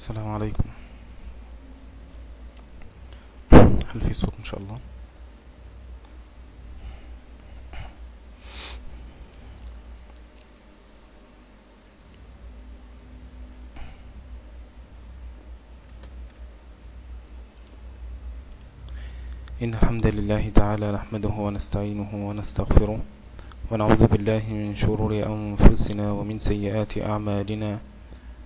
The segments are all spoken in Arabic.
السلام عليكم. هل في صوت إن شاء الله؟ إن الحمد لله تعالى نحمده ونستعينه ونستغفره ونعوذ بالله من شرور أنفسنا ومن سيئات أعمالنا.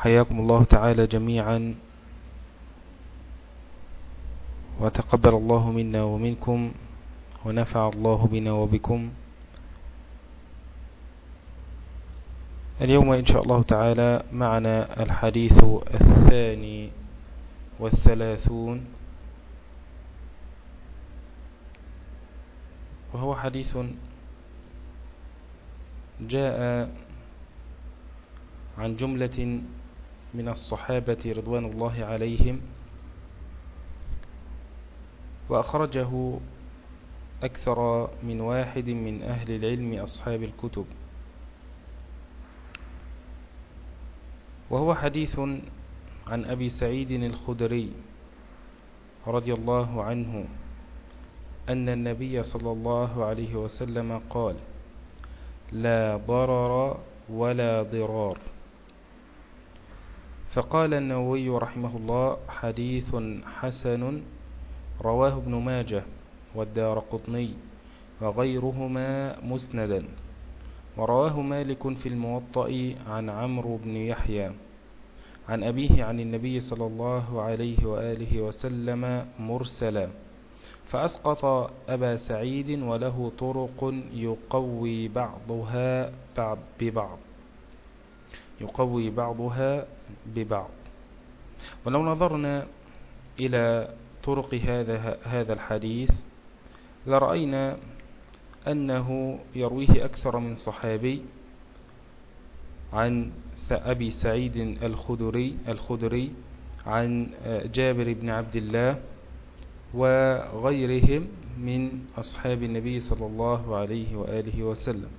حياكم الله تعالى جميعا. وتقبل الله منا ومنكم ونفع الله بنا وبكم. اليوم إن شاء الله تعالى معنا الحديث الثاني والثلاثون. وهو حديث جاء عن جملة من الصحابة رضوان الله عليهم وأخرجه أكثر من واحد من أهل العلم أصحاب الكتب. وهو حديث عن أبي سعيد الخدري رضي الله عنه أن النبي صلى الله عليه وسلم قال لا ضرر ولا ضرار. فقال النووي رحمه الله حديث حسن رواه ابن ماجه والدار قطني وغيرهما مسندا. ورواه مالك في الموطأ عن عمرو بن يحيى عن أبيه عن النبي صلى الله عليه وآله وسلم مرسلا. فأسقط أبا سعيد وله طرق يقوي بعضها ببعض. يقوي بعضها ببعض. ولو نظرنا إلى طرق هذا هذا الحديث لرأينا أنه يرويه أكثر من صحابي عن أبي سعيد الخدري, الخدري عن جابر بن عبد الله وغيرهم من أصحاب النبي صلى الله عليه وآله وسلم.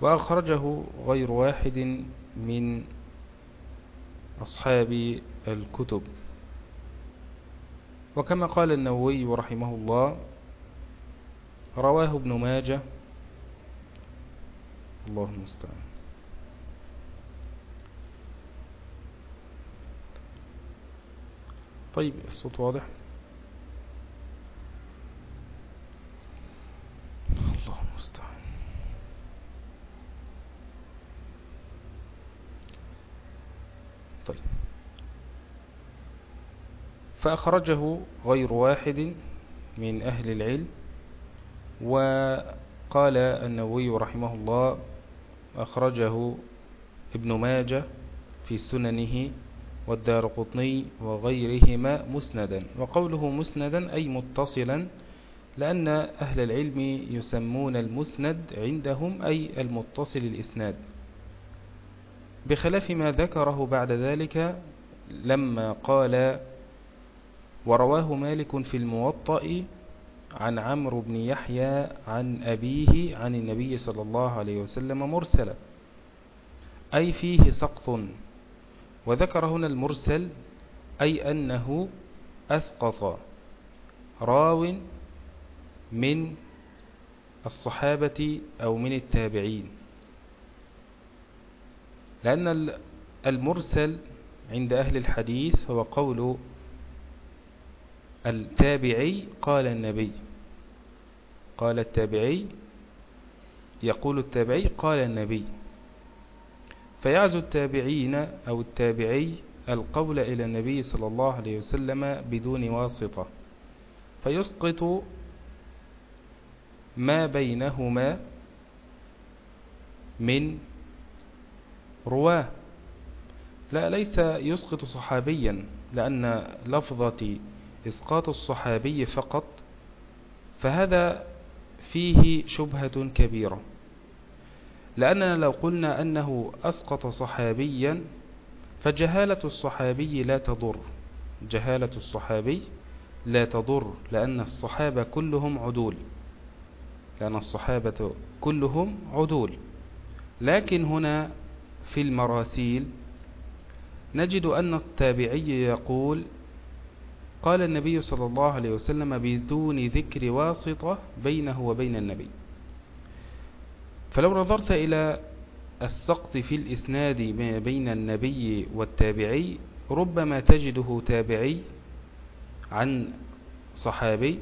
وأخرجه غير واحد من أصحاب الكتب. وكما قال النووي رحمه الله رواه ابن ماجه. الله المستعان. طيب الصوت واضح؟ الله المستعان. طيب فأخرجه غير واحد من أهل العلم وقال النووي رحمه الله أخرجه ابن ماجه في سننه والدار قطني وغيرهما مسندا. وقوله مسندا أي متصلا لأن أهل العلم يسمون المسند عندهم أي المتصل الإسناد. بخلاف ما ذكره بعد ذلك لما قال ورواه مالك في الموطأ عن عمرو بن يحيى عن أبيه عن النبي صلى الله عليه وسلم مرسلا. أي فيه سقط. وذكر هنا المرسل أي أنه أسقط راو من الصحابة أو من التابعين. لأن المرسل عند أهل الحديث هو قول التابعي قال النبي. قال التابعي يقول التابعي قال النبي. فيعزو التابعين أو التابعي القول إلى النبي صلى الله عليه وسلم بدون واسطة. فيسقط ما بينهما من رواه. لا ليس يسقط صحابيا لأن لفظة إسقاط الصحابي فقط فهذا فيه شبهة كبيرة. لأننا لو قلنا أنه أسقط صحابيا فجهالة الصحابي لا تضر. جهالة الصحابي لا تضر لأن الصحابة كلهم عدول. لأن الصحابة كلهم عدول. لكن هنا في المراسيل. نجد أن التابعي يقول قال النبي صلى الله عليه وسلم بدون ذكر واسطة بينه وبين النبي. فلو نظرت إلى السقط في الإسناد بين النبي والتابعي ربما تجده تابعي عن صحابي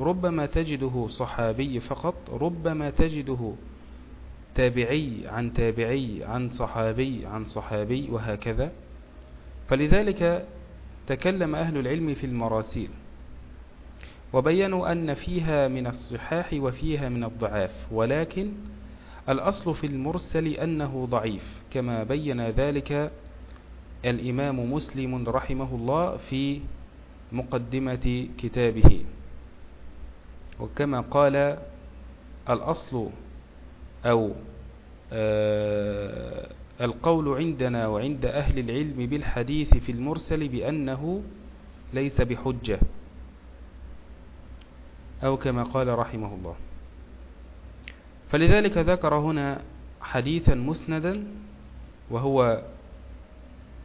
ربما تجده صحابي فقط ربما تجده تابعي عن تابعي عن صحابي عن صحابي وهكذا. فلذلك تكلم أهل العلم في المراسيل وبينوا أن فيها من الصحاح وفيها من الضعاف ولكن الأصل في المرسل أنه ضعيف كما بين ذلك الإمام مسلم رحمه الله في مقدمة كتابه. وكما قال الأصل أو آه القول عندنا وعند أهل العلم بالحديث في المرسل بأنه ليس بحجة أو كما قال رحمه الله. فلذلك ذكر هنا حديثا مسندا وهو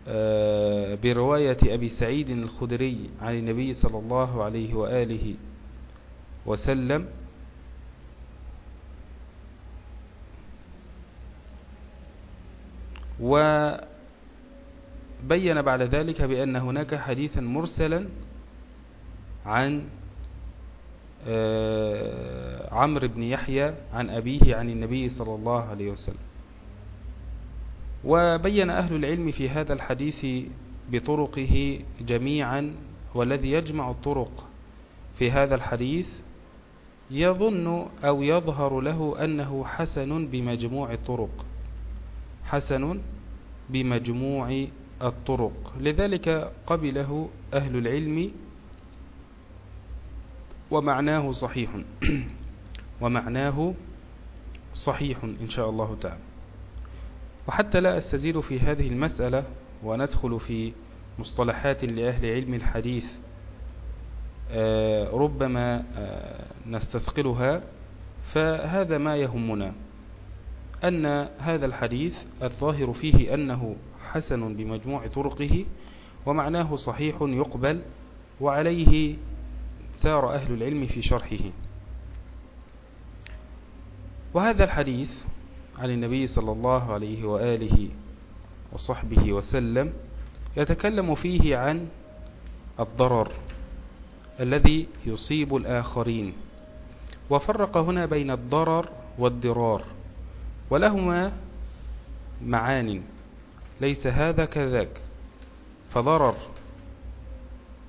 آه، برواية أبي سعيد الخدري عن النبي صلى الله عليه وآله وسلم. وبين بعد ذلك بأن هناك حديثا مرسلا عن آه، عمرو بن يحيى عن أبيه عن النبي صلى الله عليه وسلم. وبين أهل العلم في هذا الحديث بطرقه جميعا والذي يجمع الطرق في هذا الحديث يظن أو يظهر له أنه حسن بمجموع الطرق. حسن بمجموع الطرق. لذلك قبله أهل العلم ومعناه صحيح. ومعناه صحيح إن شاء الله تعالى. وحتى لا أستزيد في هذه المسألة وندخل في مصطلحات لأهل علم الحديث آه، ربما آه، نستثقلها فهذا ما يهمنا. أن هذا الحديث الظاهر فيه أنه حسن بمجموع طرقه ومعناه صحيح يقبل وعليه سار أهل العلم في شرحه. وهذا الحديث عن النبي صلى الله عليه وآله وصحبه وسلم يتكلم فيه عن الضرر الذي يصيب الآخرين. وفرق هنا بين الضرر والضرار. ولهما معان ليس هذا كذاك. فضرر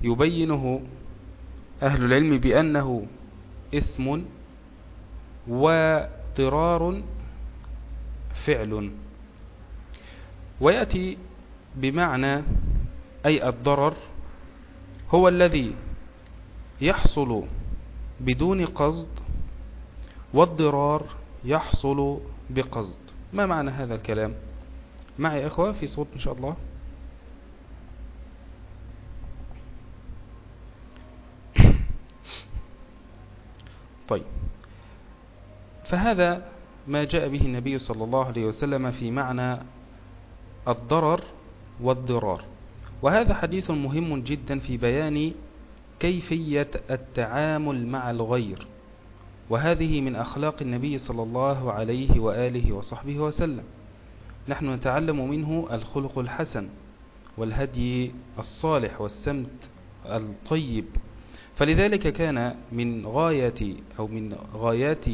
يبينه أهل العلم بأنه اسم وضرار فعل. ويأتي بمعنى أي الضرر هو الذي يحصل بدون قصد والضرار يحصل بقصد. ما معنى هذا الكلام؟ معي إخوة في صوت إن شاء الله. طيب. فهذا ما جاء به النبي صلى الله عليه وسلم في معنى الضرر والضرار. وهذا حديث مهم جدا في بيان كيفية التعامل مع الغير. وهذه من أخلاق النبي صلى الله عليه وآله وصحبه وسلم. نحن نتعلم منه الخلق الحسن والهدي الصالح والسمت الطيب. فلذلك كان من غاية أو من غايات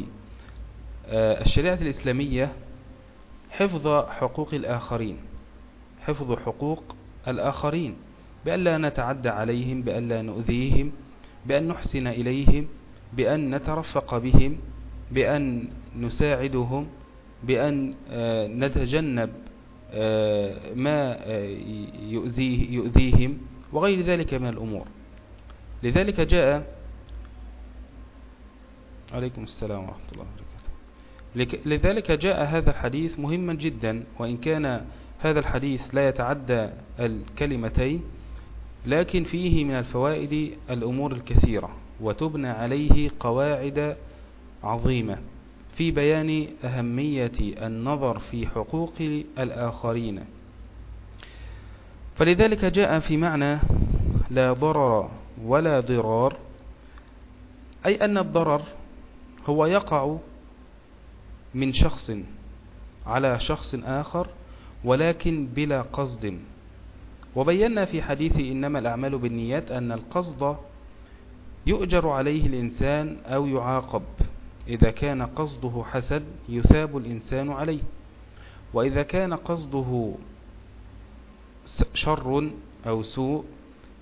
آه، الشريعة الإسلامية حفظ حقوق الآخرين حفظ حقوق الآخرين بأن لا نتعدى عليهم بأن لا نؤذيهم بأن نحسن إليهم بأن نترفق بهم بأن نساعدهم بأن آه، نتجنب آه، ما يؤذيه يؤذيهم وغير ذلك من الأمور. لذلك جاء عليكم السلام ورحمة الله وبركاته. لذلك جاء هذا الحديث مهما جدا وإن كان هذا الحديث لا يتعدى الكلمتين لكن فيه من الفوائد الأمور الكثيرة. وتبنى عليه قواعد عظيمة في بيان أهمية النظر في حقوق الآخرين. فلذلك جاء في معنى لا ضرر ولا ضرار أي أن الضرر هو يقع من شخص على شخص آخر ولكن بلا قصد. وبينا في حديث إنما الأعمال بالنيات أن القصد يؤجر عليه الإنسان أو يعاقب. إذا كان قصده حسد يثاب الإنسان عليه. وإذا كان قصده شر أو سوء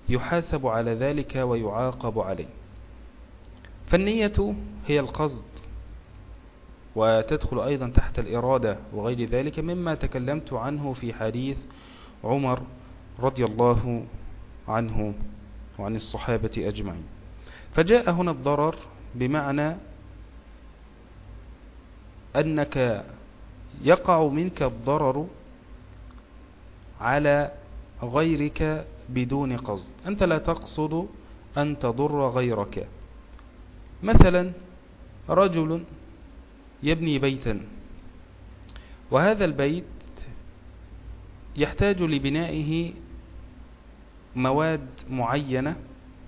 يحاسب على ذلك ويعاقب عليه. فالنية هي القصد وتدخل أيضا تحت الإرادة وغير ذلك مما تكلمت عنه في حديث عمر رضي الله عنه وعن الصحابة أجمعين. فجاء هنا الضرر بمعنى أنك يقع منك الضرر على غيرك بدون قصد. أنت لا تقصد أن تضر غيرك. مثلا رجل يبني بيتا وهذا البيت يحتاج لبنائه مواد معينة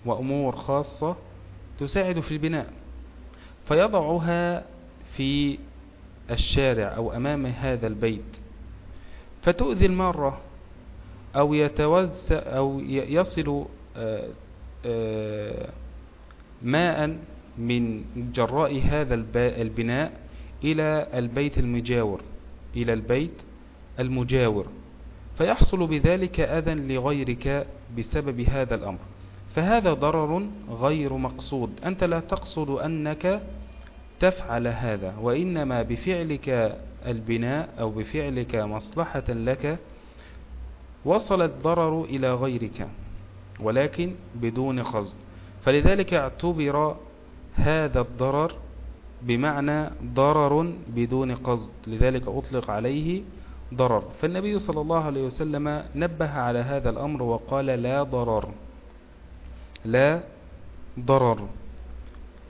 وأمور خاصة تساعد في البناء فيضعها في الشارع أو أمام هذا البيت. فتؤذي المارة أو يتوزع أو يصل آه، آه، ماء من جراء هذا البناء إلى البيت المجاور إلى البيت المجاور. فيحصل بذلك أذى لغيرك بسبب هذا الأمر. فهذا ضرر غير مقصود. أنت لا تقصد أنك تفعل هذا وإنما بفعلك البناء أو بفعلك مصلحة لك وصل الضرر إلى غيرك ولكن بدون قصد فلذلك اعتبر هذا الضرر بمعنى ضرر بدون قصد. لذلك أطلق عليه ضرر. فالنبي صلى الله عليه وسلم نبه على هذا الأمر وقال لا ضرر. لا ضرر.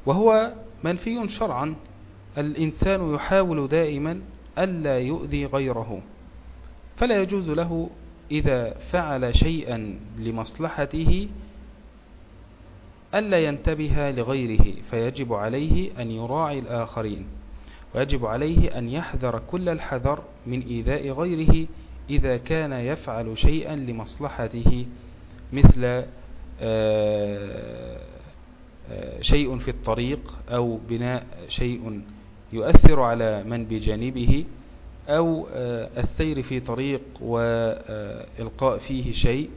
وهو منفي شرعا. الإنسان يحاول دائما ألا يؤذي غيره. فلا يجوز له إذا فعل شيئا لمصلحته ألا ينتبه لغيره فيجب عليه أن يراعي الآخرين ويجب عليه أن يحذر كل الحذر من إيذاء غيره إذا كان يفعل شيئا لمصلحته مثل شيء في الطريق أو بناء شيء يؤثر على من بجانبه أو آه، السير في طريق وإلقاء فيه شيء.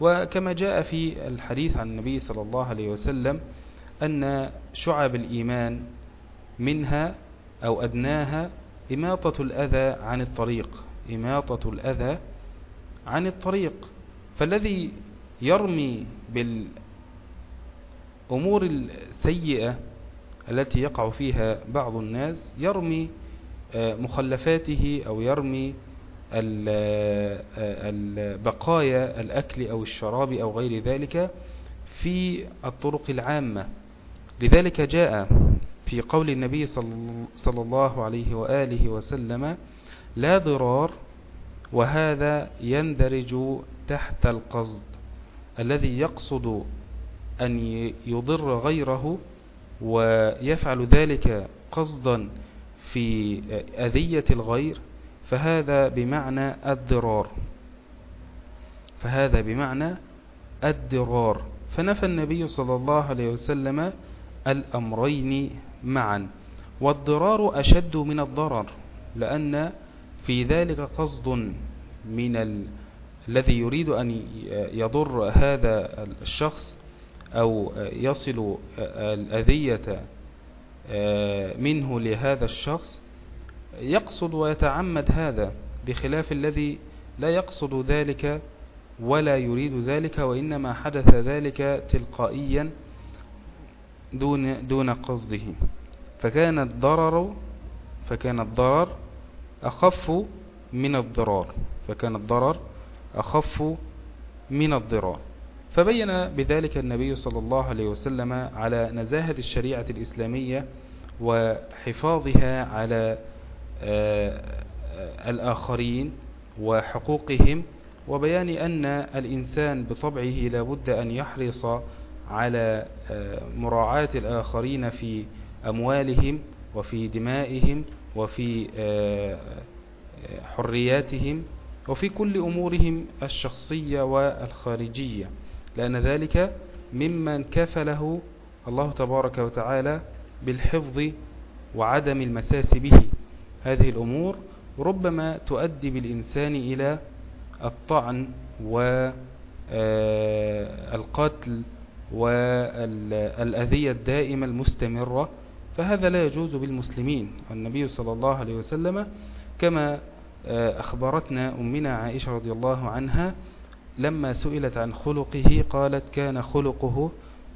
وكما جاء في الحديث عن النبي صلى الله عليه وسلم أن شعب الإيمان منها أو أدناها إماطة الأذى عن الطريق إماطة الأذى عن الطريق. فالذي يرمي بالأمور السيئة التي يقع فيها بعض الناس يرمي آه، مخلفاته أو يرمي بقايا الأكل أو الشراب أو غير ذلك في الطرق العامة. لذلك جاء في قول النبي صلى الله عليه وآله وسلم لا ضرار وهذا يندرج تحت القصد. الذي يقصد أن يضر غيره ويفعل ذلك قصدا في أذية الغير فهذا بمعنى الضرار. فهذا بمعنى الضرار. فنفى النبي صلى الله عليه وسلم الأمرين معا. والضرار أشد من الضرر لأن في ذلك قصد من ال... الذي يريد أن يضر هذا الشخص أو يصل الأذية منه لهذا الشخص يقصد ويتعمد هذا بخلاف الذي لا يقصد ذلك ولا يريد ذلك وإنما حدث ذلك تلقائيا دون, دون قصده. فكان الضرر فكان الضرر أخف من الضرار. فكان الضرر أخف من الضرار فبين بذلك النبي صلى الله عليه وسلم على نزاهة الشريعة الإسلامية وحفاظها على آه، الآخرين وحقوقهم وبيان أن الإنسان بطبعه لابد أن يحرص على آه، مراعاة الآخرين في أموالهم وفي دمائهم وفي آه، حرياتهم وفي كل أمورهم الشخصية والخارجية لأن ذلك ممن كفله الله تبارك وتعالى بالحفظ وعدم المساس به. هذه الأمور ربما تؤدي بالإنسان إلى الطعن والقتل والأذية الدائمة المستمرة فهذا لا يجوز بالمسلمين. النبي صلى الله عليه وسلم كما أخبرتنا أمنا عائشة رضي الله عنها لما سئلت عن خلقه قالت كان خلقه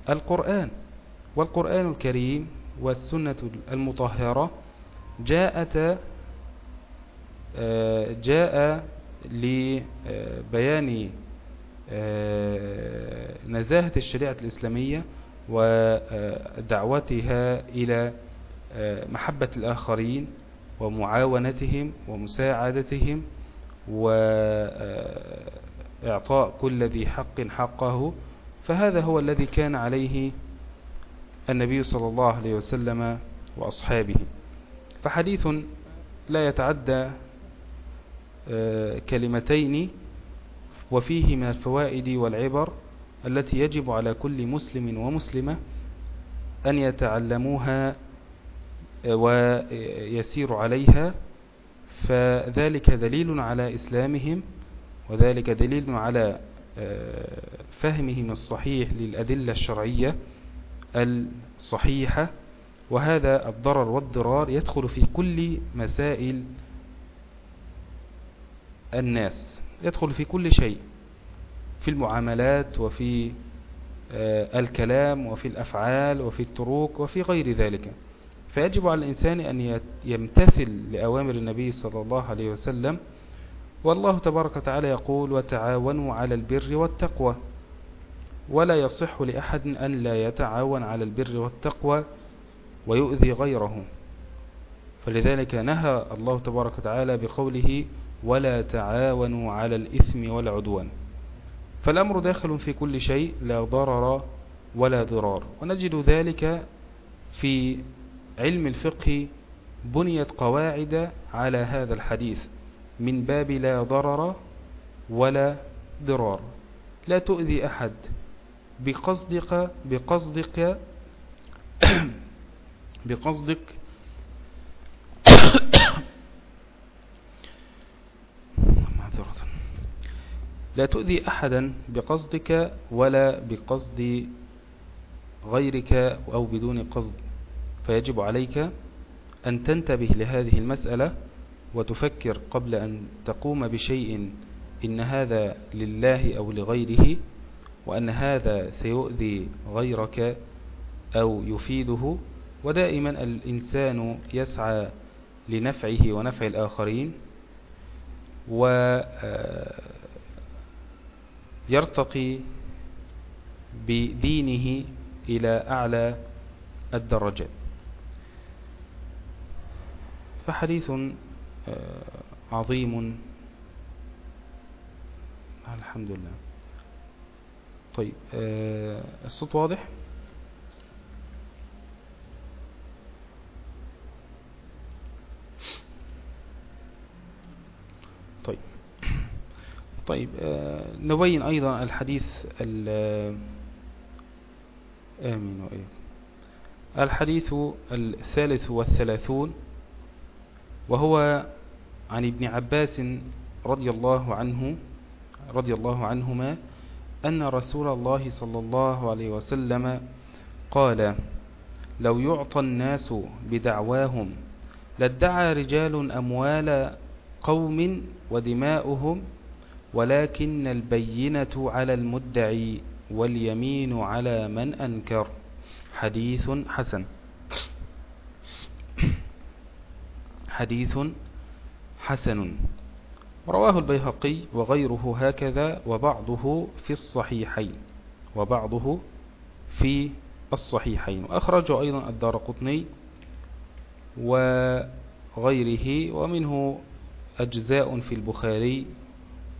القرآن. والقرآن الكريم والسنة المطهرة جاءت آه، جاء لبيان آه، نزاهة الشريعة الإسلامية ودعوتها إلى آه، محبة الآخرين ومعاونتهم ومساعدتهم وإعطاء كل ذي حق حقه فهذا هو الذي كان عليه النبي صلى الله عليه وسلم وأصحابه. فحديث لا يتعدى آه، كلمتين وفيه من الفوائد والعبر التي يجب على كل مسلم ومسلمة أن يتعلموها ويسير عليها فذلك دليل على إسلامهم وذلك دليل على آه، فهمهم الصحيح للأدلة الشرعية الصحيحة. وهذا الضرر والضرار يدخل في كل مسائل الناس يدخل في كل شيء في المعاملات وفي آه، الكلام وفي الأفعال وفي التروك وفي غير ذلك. فيجب على الإنسان أن يمتثل لأوامر النبي صلى الله عليه وسلم والله تبارك وتعالى يقول وتعاونوا على البر والتقوى. ولا يصح لأحد أن لا يتعاون على البر والتقوى ويؤذي غيره. فلذلك نهى الله تبارك وتعالى بقوله ولا تعاونوا على الإثم والعدوان. فالأمر داخل في كل شيء لا ضرر ولا ضرار. ونجد ذلك في علم الفقه بنيت قواعد على هذا الحديث من باب لا ضرر ولا ضرار. لا تؤذي أحد بقصدك بقصدك بقصدك. لا تؤذي أحدا بقصدك ولا بقصد غيرك أو بدون قصد. فيجب عليك أن تنتبه لهذه المسألة وتفكر قبل أن تقوم بشيء إن هذا لله أو لغيره وأن هذا سيؤذي غيرك أو يفيده ودائما الإنسان يسعى لنفعه ونفع الآخرين ويرتقي بدينه إلى أعلى الدرجات. فحديث عظيم. الحمد لله. طيب الصوت واضح؟ طيب. طيب نبين أيضا الحديث آمين وإيه الحديث الثالث والثلاثون. وهو عن ابن عباس رضي الله عنه رضي الله عنهما أن رسول الله صلى الله عليه وسلم قال لو يعطى الناس بدعواهم لادعى رجال أموال قوم ودماؤهم ولكن البينة على المدعي واليمين على من أنكر حديث حسن. حديث حسن. رواه البيهقي وغيره هكذا وبعضه في الصحيحين وبعضه في الصحيحين. وأخرجه أيضا الدار قطني وغيره ومنه أجزاء في البخاري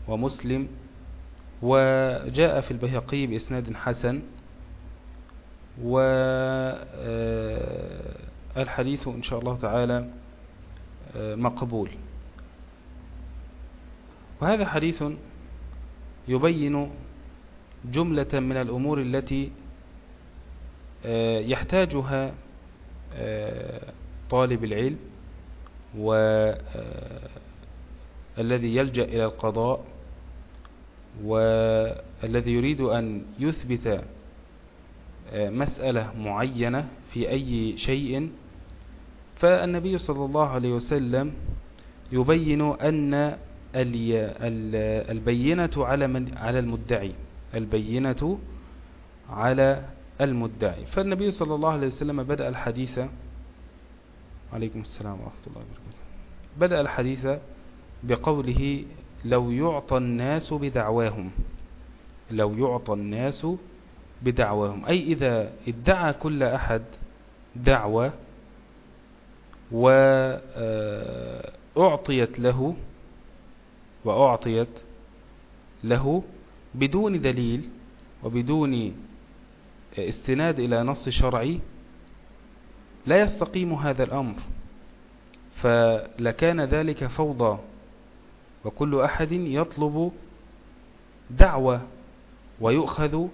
ومسلم. وجاء في البيهقي بإسناد حسن. والحديث إن شاء الله تعالى آه، مقبول وهذا حديث يبين جملة من الأمور التي آه، يحتاجها آه، طالب العلم والذي يلجأ إلى القضاء والذي يريد أن يثبت مسألة معينة في أي شيء فالنبي صلى الله عليه وسلم يبين أن البينة على من على المدعي البينة على المدعي. فالنبي صلى الله عليه وسلم بدأ الحديث عليكم السلام ورحمة الله وبركاته بدأ الحديث بقوله لو يعطى الناس بدعواهم لو يعطى الناس بدعواهم. أي إذا ادعى كل أحد دعوة وأعطيت له وأعطيت له بدون دليل وبدون استناد إلى نص شرعي لا يستقيم هذا الأمر فلكان ذلك فوضى وكل أحد يطلب دعوة ويؤخذ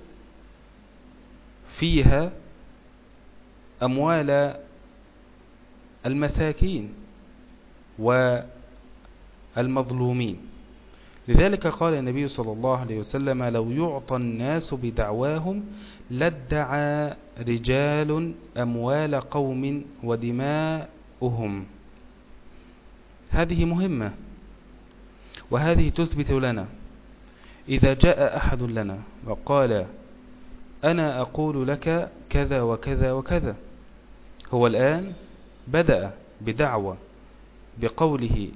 فيها أموال المساكين والمظلومين. لذلك قال النبي صلى الله عليه وسلم لو يعطى الناس بدعواهم لادعى رجال أموال قوم ودماؤهم. هذه مهمة وهذه تثبت لنا. إذا جاء أحد لنا وقال أنا أقول لك كذا وكذا وكذا. هو الآن بدأ بدعوة بقوله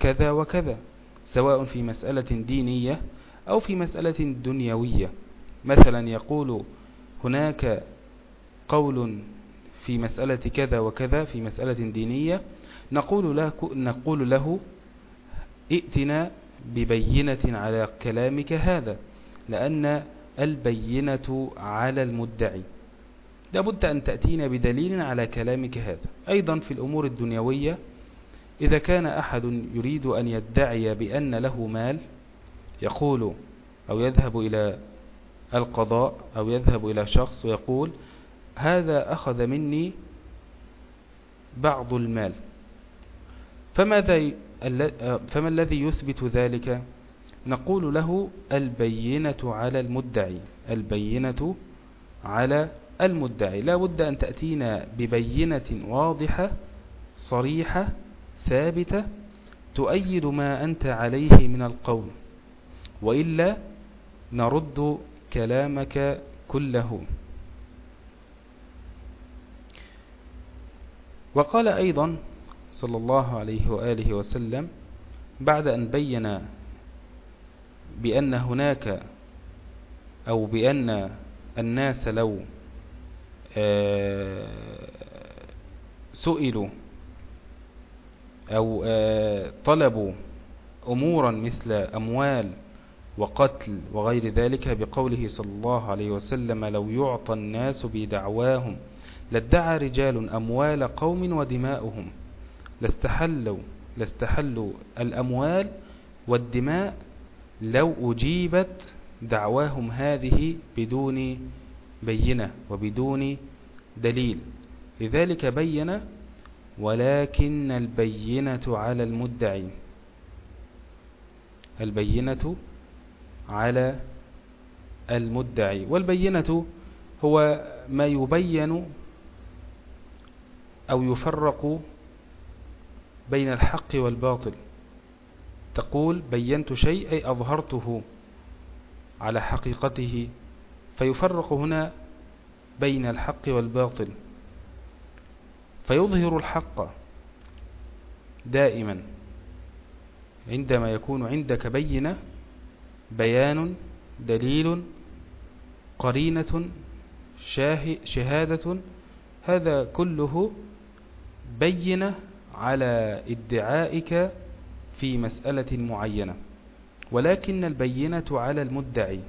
كذا وكذا سواء في مسألة دينية أو في مسألة دنيوية. مثلا يقول هناك قول في مسألة كذا وكذا في مسألة دينية نقول له, نقول له ائتنا ببينة على كلامك هذا لأن البينة على المدعي. لابد أن تأتينا بدليل على كلامك هذا. أيضا في الأمور الدنيوية إذا كان أحد يريد أن يدعي بأن له مال يقول أو يذهب إلى القضاء أو يذهب إلى شخص ويقول هذا أخذ مني بعض المال. فماذا فما الذي يثبت ذلك؟ نقول له البينة على المدعي البينة على المدعي. لا بد أن تأتينا ببينة واضحة صريحة ثابتة تؤيد ما أنت عليه من القول وإلا نرد كلامك كله. وقال أيضا صلى الله عليه وآله وسلم بعد أن بين بأن هناك أو بأن الناس لو سئلوا أو آه، طلبوا أمورا مثل أموال وقتل وغير ذلك بقوله صلى الله عليه وسلم لو يعطى الناس بدعواهم لادعى رجال أموال قوم ودماؤهم. لاستحلوا, لاستحلوا الأموال والدماء لو أجيبت دعواهم هذه بدون بينة وبدون دليل. لذلك بين ولكن البينة على المدعي. البينة على المدعي. والبينة هو ما يبين أو يفرق بين الحق والباطل. تقول بينت شيء أي أظهرته على حقيقته. فيفرق هنا بين الحق والباطل. فيظهر الحق دائما عندما يكون عندك بينة بيان دليل قرينة شهادة هذا كله بينة على ادعائك في مسألة معينة. ولكن البينة على المدعي.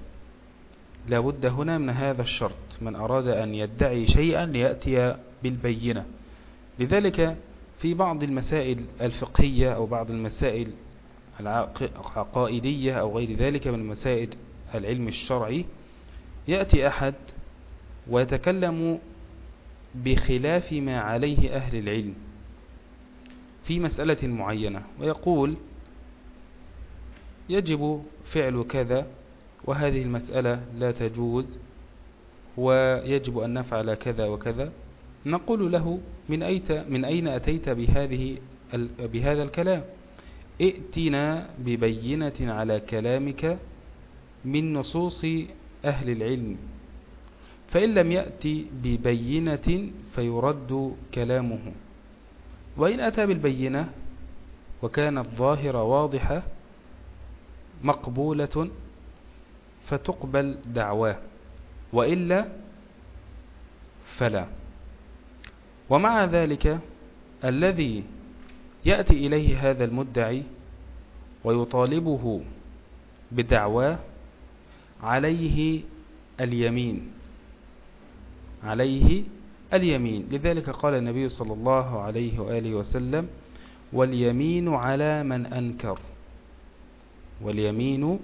لا بد هنا من هذا الشرط. من أراد أن يدعي شيئا ليأتي بالبينة. لذلك في بعض المسائل الفقهية أو بعض المسائل العقائدية أو غير ذلك من مسائل العلم الشرعي يأتي أحد ويتكلم بخلاف ما عليه أهل العلم في مسألة معينة ويقول يجب فعل كذا وهذه المسألة لا تجوز ويجب أن نفعل كذا وكذا. نقول له من, أيت من أين أتيت بهذه بهذا الكلام؟ ائتنا ببينة على كلامك من نصوص أهل العلم. فإن لم يأتي ببينة فيرد كلامه. وإن أتى بالبينة وكانت ظاهرة واضحة مقبولة فتقبل دعواه وإلا فلا. ومع ذلك الذي يأتي إليه هذا المدعي ويطالبه بدعواه عليه اليمين عليه اليمين. لذلك قال النبي صلى الله عليه وآله وسلم واليمين على من أنكر واليمين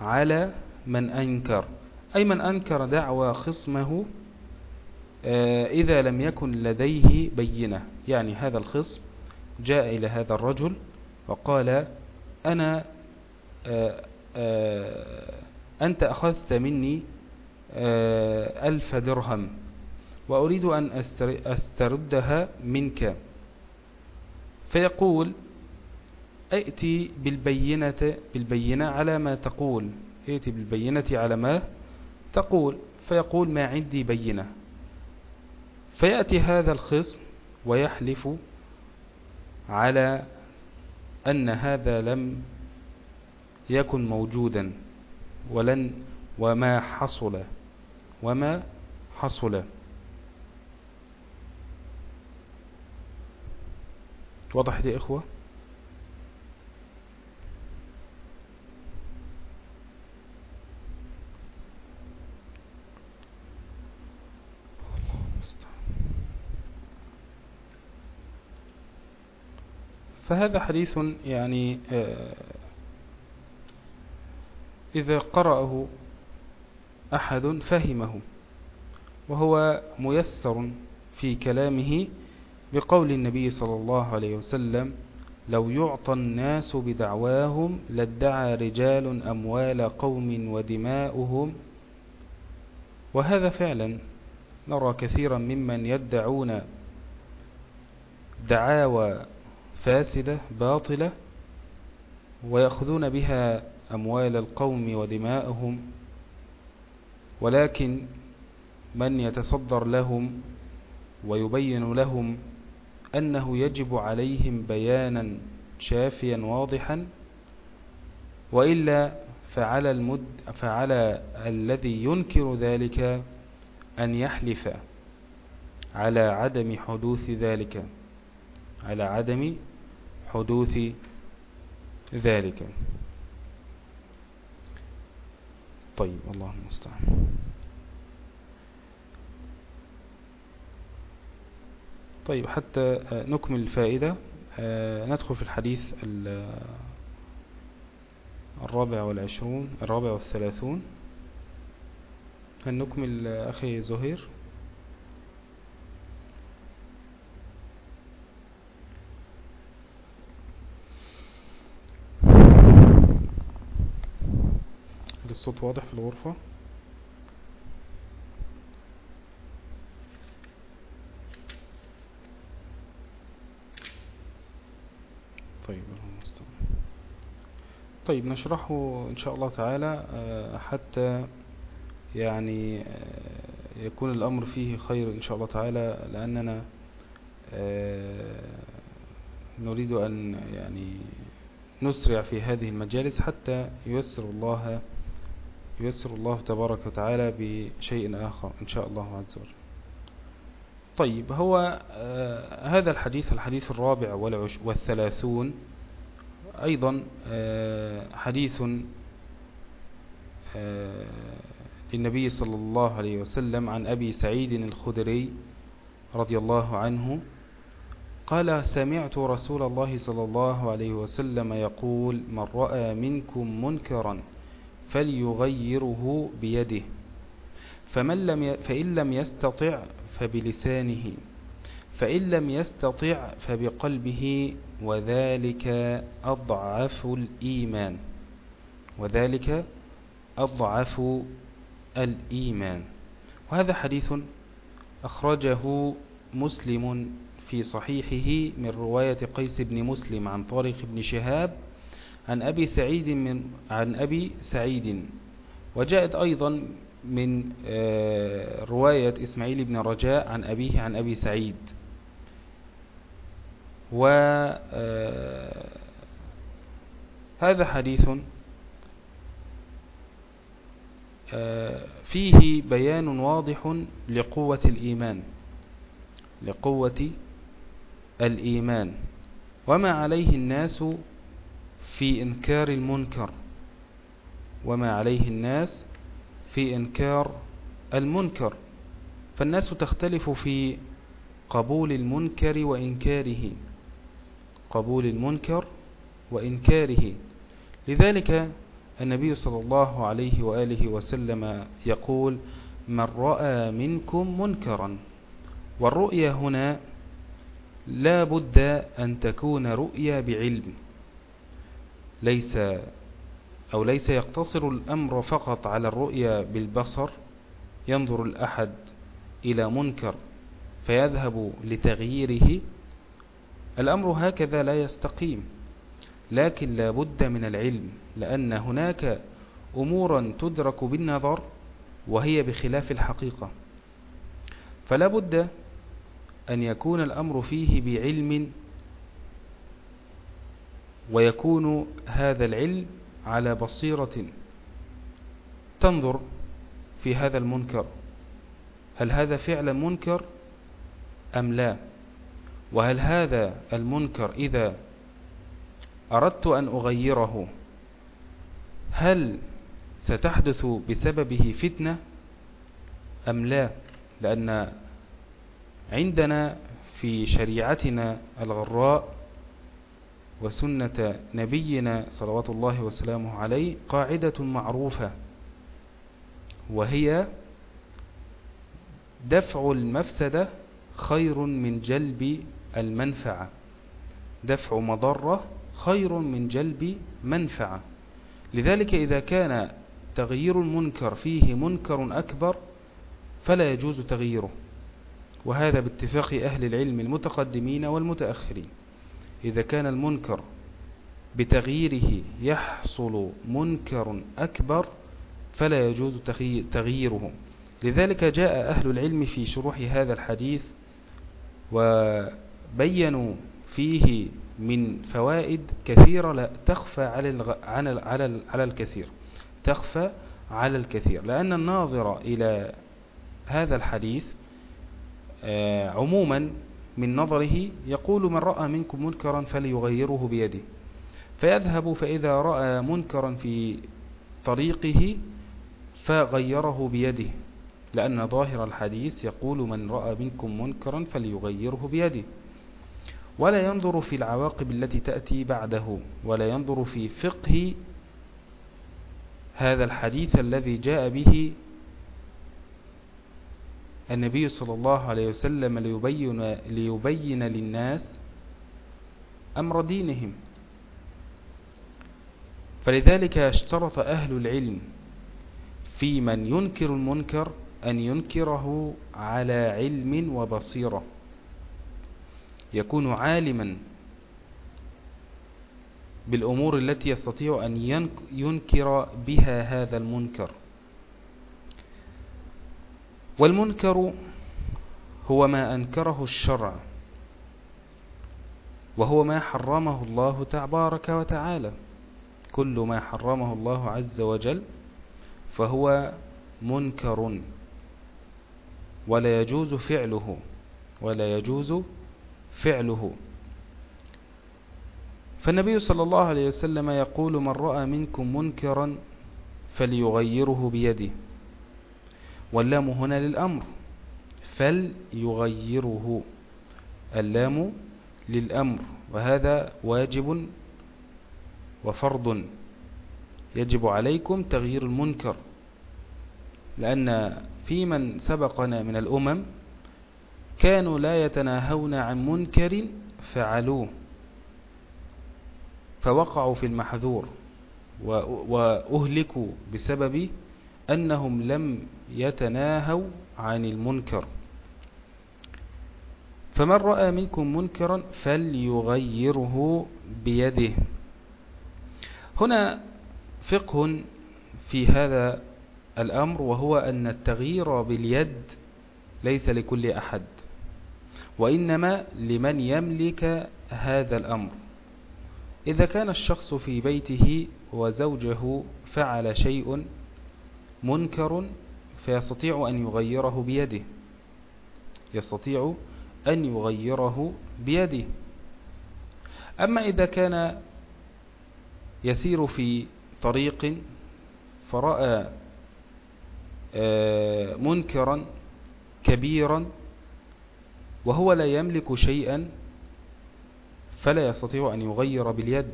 على من أنكر. أي من أنكر دعوى خصمه آه، إذا لم يكن لديه بينة. يعني هذا الخصم جاء إلى هذا الرجل وقال أنا آه، آه، أنت أخذت مني ألف درهم وأريد أن أستردها منك. فيقول ائتي بالبينة, بالبينة على ما تقول. ائتي بالبينة على ما تقول. فيقول ما عندي بينة. فيأتي هذا الخصم ويحلف على أن هذا لم يكن موجودا ولن وما حصل وما حصل. وضحت يا إخوة؟ فهذا حديث يعني آه، إذا قرأه أحد فهمه وهو ميسر في كلامه بقول النبي صلى الله عليه وسلم لو يعطى الناس بدعواهم لادعى رجال أموال قوم ودماؤهم وهذا فعلا نرى كثيرا ممن يدعون دعاوى فاسدة باطلة ويأخذون بها أموال القوم ودماءهم ولكن من يتصدر لهم ويبين لهم أنه يجب عليهم بيانا شافيا واضحا وإلا فعلى, المد فعلى الذي ينكر ذلك أن يحلف على عدم حدوث ذلك. على عدم حدوث ذلك. طيب الله المستعان. طيب حتى نكمل الفائدة. آه، ندخل في الحديث الرابع والعشرون الرابع والثلاثون. هل نكمل أخي زهير؟ الصوت واضح في الغرفة. طيب طيب نشرحه إن شاء الله تعالى آه، حتى يعني آه، يكون الأمر فيه خير إن شاء الله تعالى لأننا آه، نريد أن يعني نسرع في هذه المجالس حتى ييسر الله ييسر الله تبارك وتعالى بشيء آخر إن شاء الله عز وجل. طيب هو آه هذا الحديث الحديث الرابع والثلاثون أيضا آه حديث آه للنبي صلى الله عليه وسلم عن أبي سعيد الخدري رضي الله عنه قال سمعت رسول الله صلى الله عليه وسلم يقول من رأى منكم منكرا فليغيره بيده. فمن لم ي... فإن لم يستطع فبلسانه فإن لم يستطع فبقلبه وذلك أضعف الإيمان. وذلك أضعف الإيمان. وهذا حديث أخرجه مسلم في صحيحه من رواية قيس بن مسلم عن طارق بن شهاب عن أبي سعيد من عن أبي سعيد. وجاءت أيضا من آه، رواية إسماعيل بن رجاء عن أبيه عن أبي سعيد. وهذا آه، حديث آه، فيه بيان واضح لقوة الإيمان. لقوة الإيمان. وما عليه الناس في إنكار المنكر وما عليه الناس في إنكار المنكر. فالناس تختلف في قبول المنكر وإنكاره قبول المنكر وإنكاره. لذلك النبي صلى الله عليه وآله وسلم يقول من رأى منكم منكرا والرؤية هنا لا بد أن تكون رؤية بعلم. ليس أو ليس يقتصر الأمر فقط على الرؤية بالبصر ينظر الأحد إلى منكر فيذهب لتغييره. الأمر هكذا لا يستقيم لكن لا بد من العلم لأن هناك أمورا تدرك بالنظر وهي بخلاف الحقيقة. فلا بد أن يكون الأمر فيه بعلم ويكون هذا العلم على بصيرة تنظر في هذا المنكر. هل هذا فعلا منكر أم لا؟ وهل هذا المنكر إذا أردت أن أغيره هل ستحدث بسببه فتنة أم لا؟ لأن عندنا في شريعتنا الغراء وسنة نبينا صلوات الله وسلامه عليه قاعدة معروفة وهي دفع المفسدة خير من جلب المنفعة. دفع مضرة خير من جلب منفعة. لذلك إذا كان تغيير المنكر فيه منكر أكبر فلا يجوز تغييره وهذا باتفاق أهل العلم المتقدمين والمتأخرين. إذا كان المنكر بتغييره يحصل منكر أكبر فلا يجوز تغييره. لذلك جاء أهل العلم في شروح هذا الحديث وبينوا فيه من فوائد كثيرة لا تخفى على الكثير. تخفى على الكثير. لأن الناظر إلى هذا الحديث آه، عموما من نظره يقول من رأى منكم منكرا فليغيره بيده. فيذهب فإذا رأى منكرا في طريقه فغيره بيده. لأن ظاهر الحديث يقول من رأى منكم منكرا فليغيره بيده. ولا ينظر في العواقب التي تأتي بعده ولا ينظر في فقه هذا الحديث الذي جاء به النبي صلى الله عليه وسلم ليبين, ليبين للناس أمر دينهم. فلذلك اشترط أهل العلم في من ينكر المنكر أن ينكره على علم وبصيرة. يكون عالما بالأمور التي يستطيع أن ينكر بها هذا المنكر. والمنكر هو ما أنكره الشرع وهو ما حرمه الله تبارك وتعالى. كل ما حرمه الله عز وجل فهو منكر ولا يجوز فعله ولا يجوز فعله. فالنبي صلى الله عليه وسلم يقول من رأى منكم منكرا فليغيره بيده. واللام هنا للأمر فليغيره. اللام للأمر وهذا واجب وفرض. يجب عليكم تغيير المنكر لأن في من سبقنا من الأمم كانوا لا يتناهون عن منكر فعلوه فوقعوا في المحذور وأهلكوا بسبب أنهم لم يتناهوا عن المنكر. فمن رأى منكم منكرا فليغيره بيده. هنا فقه في هذا الأمر وهو أن التغيير باليد ليس لكل أحد وإنما لمن يملك هذا الأمر. إذا كان الشخص في بيته وزوجه فعل شيء منكر فيستطيع أن يغيره بيده. يستطيع أن يغيره بيده. أما إذا كان يسير في طريق فرأى آه، منكرا كبيرا وهو لا يملك شيئا فلا يستطيع أن يغير باليد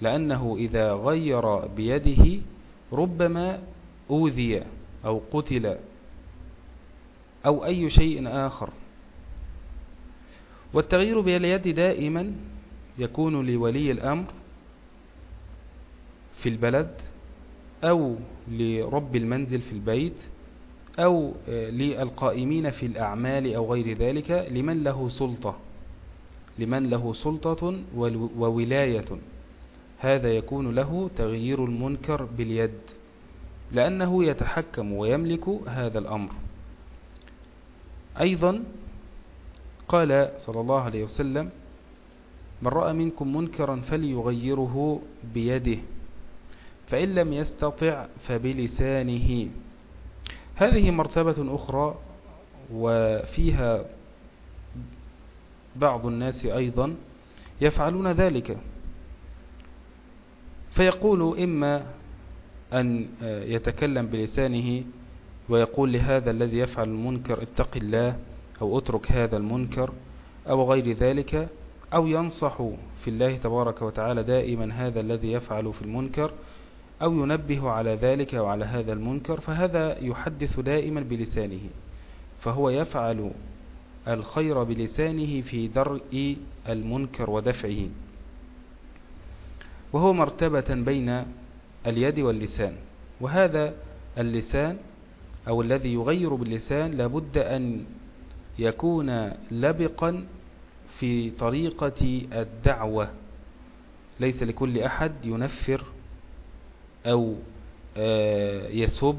لأنه إذا غير بيده ربما أوذي أو قتل أو أي شيء آخر. والتغيير باليد دائما يكون لولي الأمر في البلد أو لرب المنزل في البيت أو للقائمين في الأعمال أو غير ذلك. لمن له سلطة لمن له سلطة وولاية. هذا يكون له تغيير المنكر باليد. لأنه يتحكم ويملك هذا الأمر. أيضا قال صلى الله عليه وسلم من رأى منكم منكرا فليغيره بيده فإن لم يستطع فبلسانه. هذه مرتبة أخرى وفيها بعض الناس أيضا يفعلون ذلك فيقول إما أن يتكلم بلسانه ويقول لهذا الذي يفعل المنكر اتق الله أو اترك هذا المنكر أو غير ذلك أو ينصح في الله تبارك وتعالى دائما هذا الذي يفعل في المنكر أو ينبه على ذلك وعلى هذا المنكر فهذا يحدث دائما بلسانه فهو يفعل الخير بلسانه في درء المنكر ودفعه. وهو مرتبة بين اليد واللسان. وهذا اللسان أو الذي يغير باللسان لابد أن يكون لبقا في طريقة الدعوة. ليس لكل أحد ينفر أو آه، يسب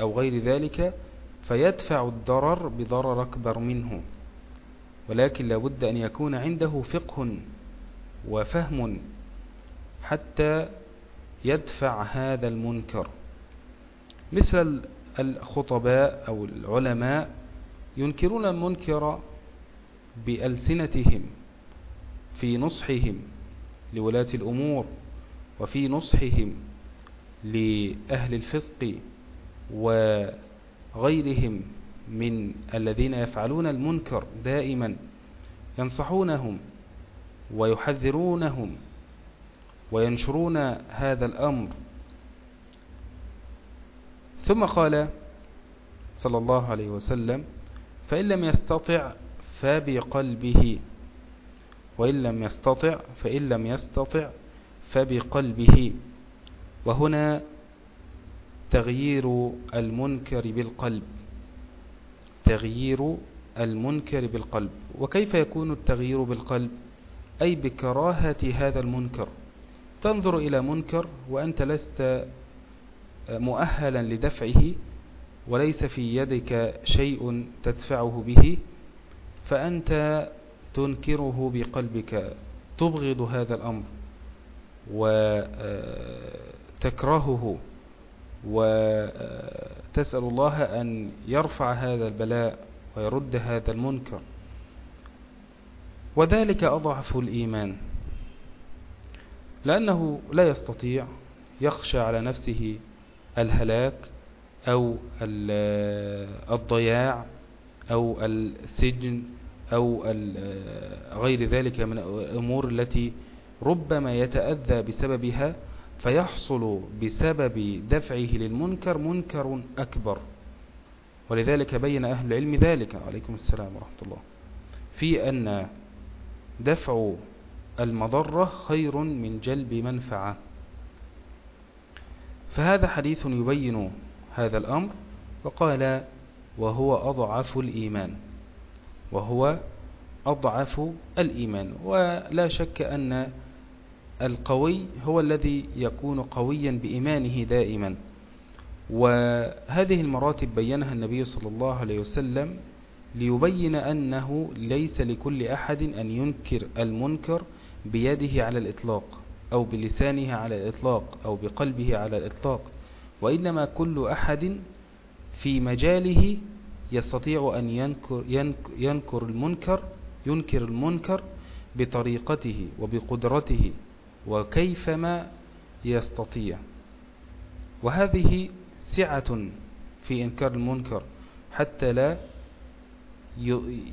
أو غير ذلك فيدفع الضرر بضرر أكبر منه. ولكن لابد أن يكون عنده فقه وفهم حتى يدفع هذا المنكر. مثل الخطباء أو العلماء ينكرون المنكر بألسنتهم في نصحهم لولاة الأمور وفي نصحهم لأهل الفسق وغيرهم من الذين يفعلون المنكر دائما ينصحونهم ويحذرونهم وينشرون هذا الأمر. ثم قال صلى الله عليه وسلم فإن لم يستطع فبقلبه وإن لم يستطع فإن لم يستطع فبقلبه. وهنا تغيير المنكر بالقلب تغيير المنكر بالقلب. وكيف يكون التغيير بالقلب؟ أي بكراهة هذا المنكر. تنظر إلى منكر وأنت لست مؤهلا لدفعه وليس في يدك شيء تدفعه به فأنت تنكره بقلبك. تبغض هذا الأمر وتكرهه وتسأل الله أن يرفع هذا البلاء ويرد هذا المنكر. وذلك أضعف الإيمان. لأنه لا يستطيع يخشى على نفسه الهلاك أو الضياع أو السجن أو غير ذلك من الأمور التي ربما يتأذى بسببها فيحصل بسبب دفعه للمنكر منكر أكبر. ولذلك بين أهل العلم ذلك. عليكم السلام ورحمة الله. في أن دفع المضرة خير من جلب منفعة. فهذا حديث يبين هذا الأمر وقال وهو أضعف الإيمان وهو أضعف الإيمان. ولا شك أن القوي هو الذي يكون قويا بإيمانه دائما. وهذه المراتب بينها النبي صلى الله عليه وسلم ليبين أنه ليس لكل أحد أن ينكر المنكر بيده على الإطلاق أو بلسانه على الإطلاق أو بقلبه على الإطلاق. وإنما كل أحد في مجاله يستطيع أن ينكر, ينكر المنكر ينكر المنكر بطريقته وبقدرته وكيفما يستطيع. وهذه سعة في إنكار المنكر حتى لا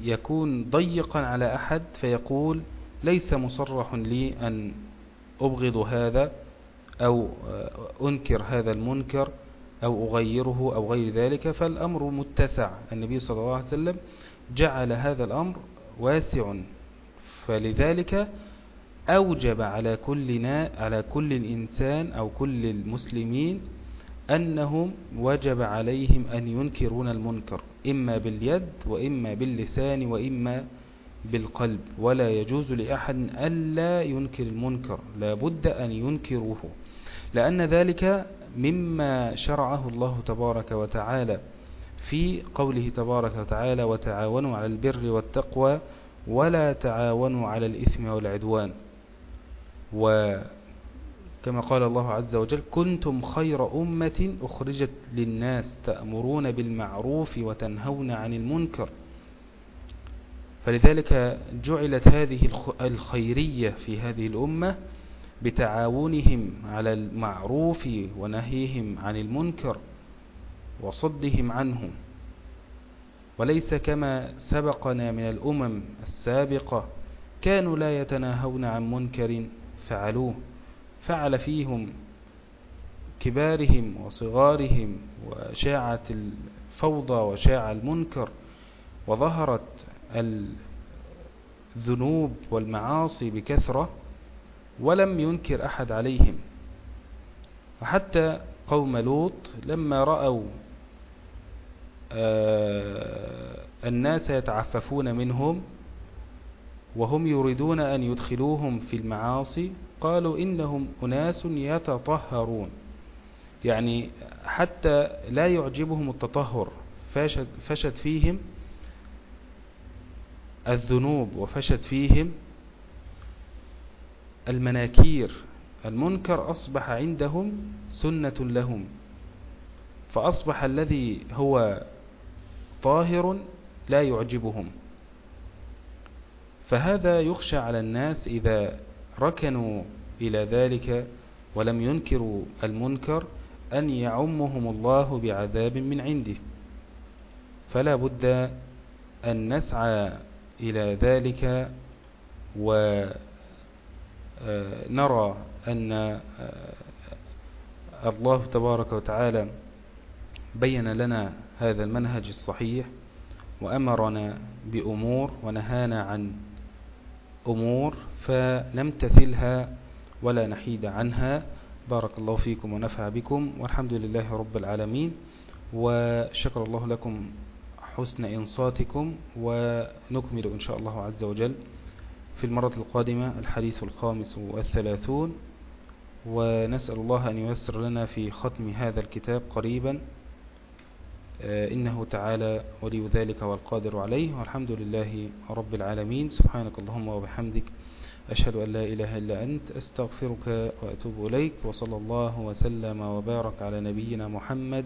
يكون ضيقا على أحد فيقول ليس مصرح لي أن أبغض هذا أو أنكر هذا المنكر أو أغيره أو غير ذلك فالأمر متسع. النبي صلى الله عليه وسلم جعل هذا الأمر واسع فلذلك أوجب على كلنا على كل الإنسان أو كل المسلمين أنهم وجب عليهم أن ينكرون المنكر إما باليد وإما باللسان وإما بالقلب ولا يجوز لأحد ألا ينكر المنكر لا بد أن ينكروه. لأن ذلك مما شرعه الله تبارك وتعالى في قوله تبارك وتعالى وتعاونوا على البر والتقوى ولا تعاونوا على الإثم والعدوان. وكما قال الله عز وجل كنتم خير أمة أخرجت للناس تأمرون بالمعروف وتنهون عن المنكر. فلذلك جعلت هذه الخيرية في هذه الأمة بتعاونهم على المعروف ونهيهم عن المنكر وصدهم عنه وليس كما سبقنا من الأمم السابقة كانوا لا يتناهون عن منكر فعلوه فعل فيهم كبارهم وصغارهم وشاعت الفوضى وشاع المنكر وظهرت الذنوب والمعاصي بكثرة ولم ينكر أحد عليهم. وحتى قوم لوط لما رأوا آه، الناس يتعففون منهم وهم يريدون أن يدخلوهم في المعاصي قالوا إنهم أناس يتطهرون. يعني حتى لا يعجبهم التطهر فشت, فيهم الذنوب وفشت فيهم المناكير. المنكر أصبح عندهم سنة لهم فأصبح الذي هو طاهر لا يعجبهم. فهذا يخشى على الناس إذا ركنوا إلى ذلك ولم ينكروا المنكر أن يعمهم الله بعذاب من عنده. فلا بد أن نسعى إلى ذلك ونرى أن الله تبارك وتعالى بين لنا هذا المنهج الصحيح وأمرنا بأمور ونهانا عن أمور فنمتثلها ولا نحيد عنها. بارك الله فيكم ونفع بكم والحمد لله رب العالمين. وشكر الله لكم حسن إنصاتكم ونكمل إن شاء الله عز وجل في المرة القادمة الحديث الخامس والثلاثون. ونسأل الله أن ييسر لنا في ختم هذا الكتاب قريبا. آه، إنه تعالى ولي ذلك والقادر عليه. والحمد لله رب العالمين. سبحانك اللهم وبحمدك. أشهد أن لا إله إلا أنت. أستغفرك وأتوب إليك. وصلى الله وسلم وبارك على نبينا محمد